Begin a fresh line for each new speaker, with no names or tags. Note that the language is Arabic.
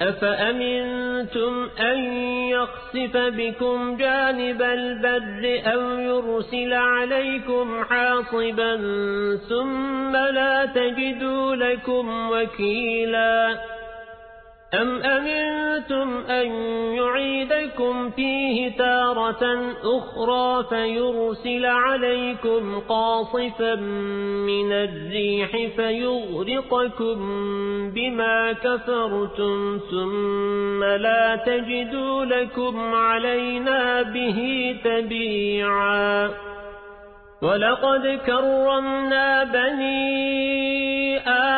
أفأمنتم أن يخسف بكم جانب البر أو يرسل عليكم حاصبا ثم لا تجدوا لكم وكيلاً أم أمنتم أن يعيدكم فيه تارة أخرى فيرسل عليكم قاصفا من الريح فيغرقكم بما كفرتم ثم لا تجدوا لكم علينا به تبيعا ولقد كرمنا بني